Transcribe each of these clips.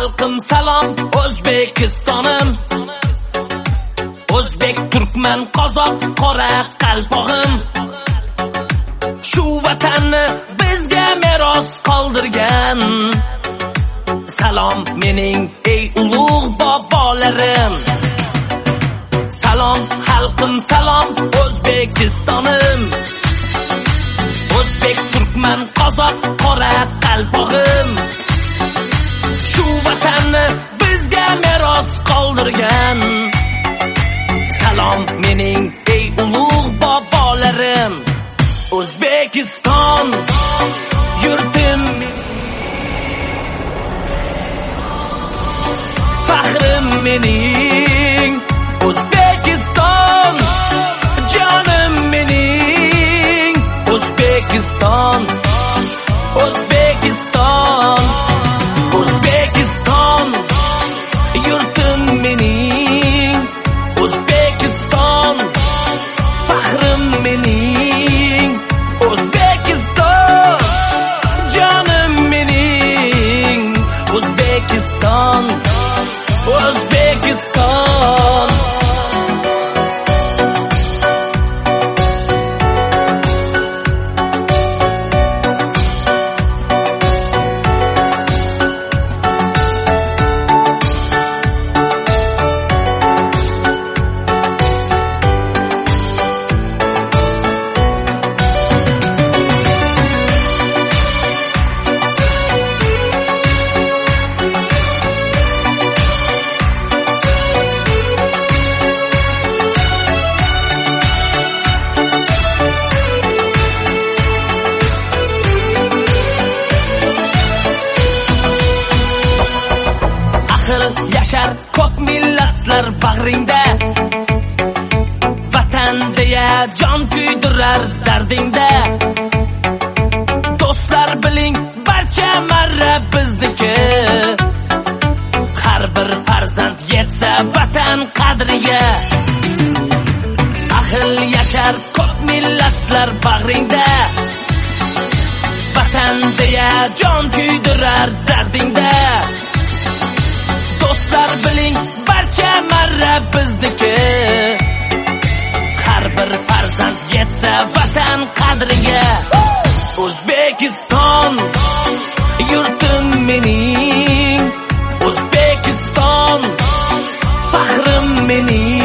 xalqim salom o'zbekistonim o'zbek turkman qozoq qora qalpog'im shu vatanni bizga meros qoldirgan. Salom mening ey ulug' bobolarim. Salom xalqim salom o'zbekistonim o'zbek turkman qozoq qora qalpog'im qoldirgan. Salom mening ey ulug' bobolarim. O'zbekiston yurtim. Faxrim mening o'zbek yashar ko'p millatlar bag'ringda. Vatan deya jon kuydirar dardingda. Do'stlar biling barcha marra bizniki. Har bir farzand yetsa vatan qadriga. Ahil yashar ko'p millatlar bag'ringda. Vatan deya jon kuydirar barcha bizniki. Har bir farzand yetsa vatan qadriga. O'zbekiston yurtim mening. O'zbekiston faxrim mening.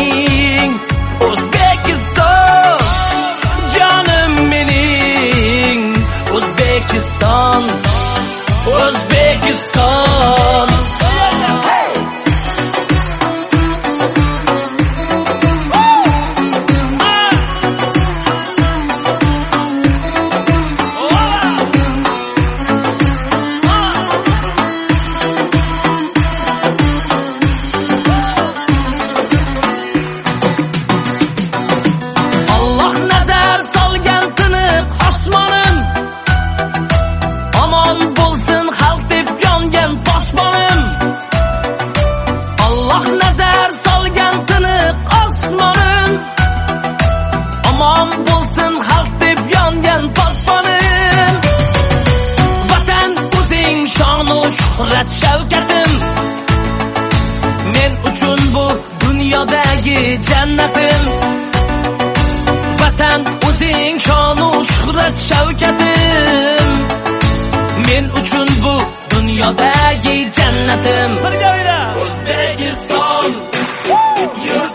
Shuhrat shavkatim. Men uchun bu dunyodagi jannatim vatan o'zing shonu shuhrat shavkatim. Men uchun bu dunyodagi jannatim o'zbekiston. Yurtim